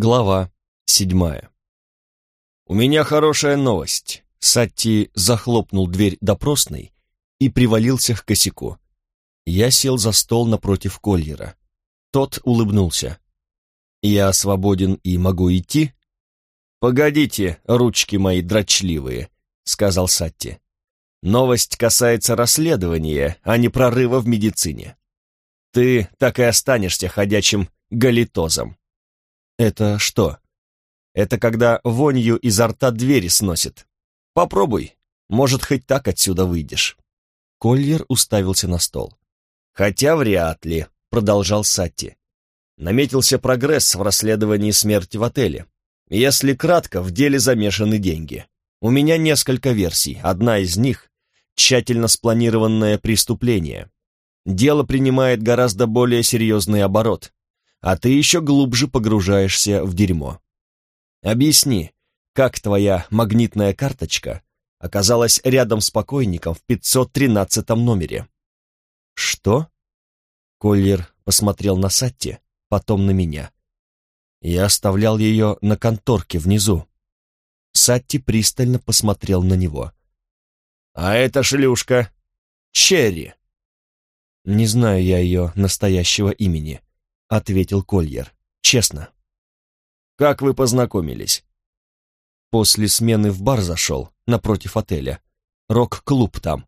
Глава седьмая. «У меня хорошая новость». Сатти захлопнул дверь допросной и привалился к косяку. Я сел за стол напротив Кольера. Тот улыбнулся. «Я свободен и могу идти?» «Погодите, ручки мои дрочливые», — сказал Сатти. «Новость касается расследования, а не прорыва в медицине. Ты так и останешься ходячим галитозом. Это что? Это когда вонью изо рта двери сносит. Попробуй, может, хоть так отсюда выйдешь. Кольер уставился на стол. Хотя вряд ли, продолжал Сатти. Наметился прогресс в расследовании смерти в отеле. Если кратко, в деле замешаны деньги. У меня несколько версий. Одна из них — тщательно спланированное преступление. Дело принимает гораздо более серьезный оборот а ты еще глубже погружаешься в дерьмо. Объясни, как твоя магнитная карточка оказалась рядом с покойником в 513 номере? Что? Коллер посмотрел на Сатти, потом на меня. Я оставлял ее на конторке внизу. Сатти пристально посмотрел на него. «А это шлюшка! Черри!» Не знаю я ее настоящего имени. — ответил Кольер. «Честно». «Как вы познакомились?» После смены в бар зашел, напротив отеля. Рок-клуб там.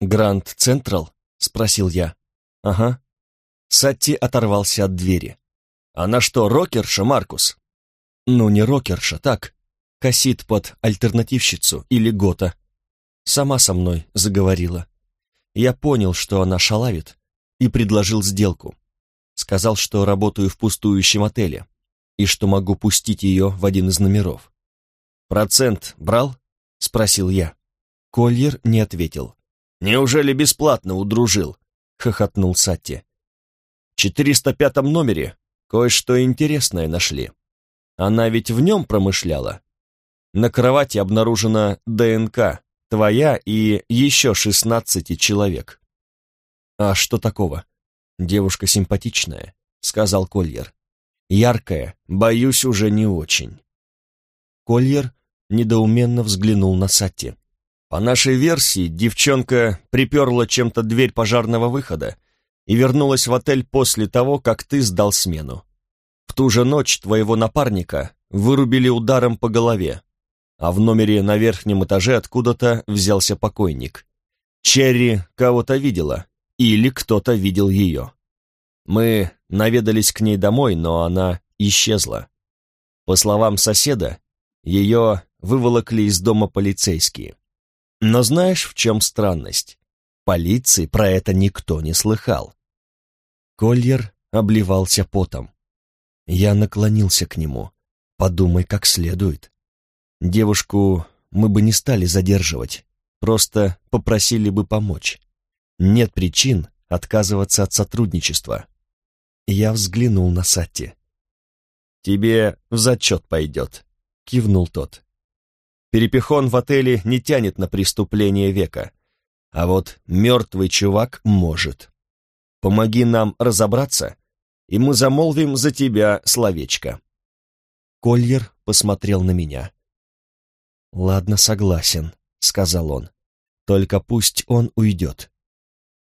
«Гранд Централ?» — спросил я. «Ага». Сатти оторвался от двери. «Она что, рокерша, Маркус?» «Ну, не рокерша, так. Косит под альтернативщицу или гота. Сама со мной заговорила. Я понял, что она шалавит, и предложил сделку. Сказал, что работаю в пустующем отеле и что могу пустить ее в один из номеров. «Процент брал?» — спросил я. Кольер не ответил. «Неужели бесплатно удружил?» — хохотнул Сатти. «В 405 номере кое-что интересное нашли. Она ведь в нем промышляла. На кровати обнаружена ДНК, твоя и еще 16 человек». «А что такого?» «Девушка симпатичная», — сказал Кольер. «Яркая, боюсь, уже не очень». Кольер недоуменно взглянул на Сатти. «По нашей версии, девчонка приперла чем-то дверь пожарного выхода и вернулась в отель после того, как ты сдал смену. В ту же ночь твоего напарника вырубили ударом по голове, а в номере на верхнем этаже откуда-то взялся покойник. Черри кого-то видела, или кто-то видел ее. Мы наведались к ней домой, но она исчезла. По словам соседа, ее выволокли из дома полицейские. Но знаешь, в чем странность? Полиции про это никто не слыхал. Кольер обливался потом. Я наклонился к нему. Подумай как следует. Девушку мы бы не стали задерживать, просто попросили бы помочь. Нет причин отказываться от сотрудничества. Я взглянул на Сатти. «Тебе в зачет пойдет», — кивнул тот. «Перепихон в отеле не тянет на преступление века, а вот мертвый чувак может. Помоги нам разобраться, и мы замолвим за тебя словечко». Кольер посмотрел на меня. «Ладно, согласен», — сказал он. «Только пусть он уйдет.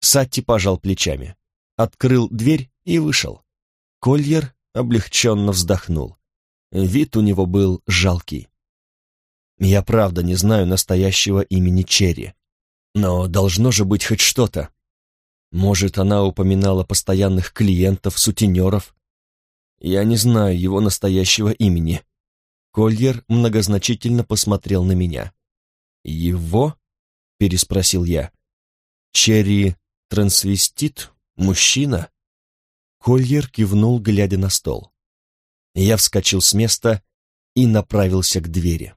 Сатти пожал плечами, открыл дверь и вышел. Кольер облегченно вздохнул. Вид у него был жалкий. Я правда не знаю настоящего имени Черри, но должно же быть хоть что-то. Может, она упоминала постоянных клиентов, сутенеров? Я не знаю его настоящего имени. Кольер многозначительно посмотрел на меня. «Его?» — переспросил я. «Черри Трансвестит? Мужчина?» Кольер кивнул, глядя на стол. Я вскочил с места и направился к двери.